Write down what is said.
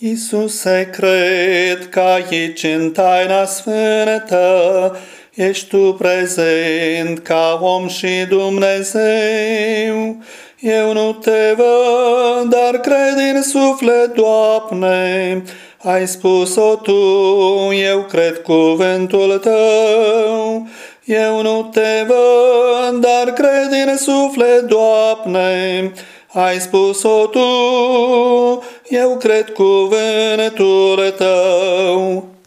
Iisuse, cred că aici în taina sfântă ești tu prezent ca om și Dumnezeu. Eu nu te văd, dar cred în suflet, Doamne, ai spus-o Tu, eu cred cuvântul Tău. Eu nu te văd, dar cred în suflet, Doamne, ai spus-o Tu, eu cred cuvântul Tău.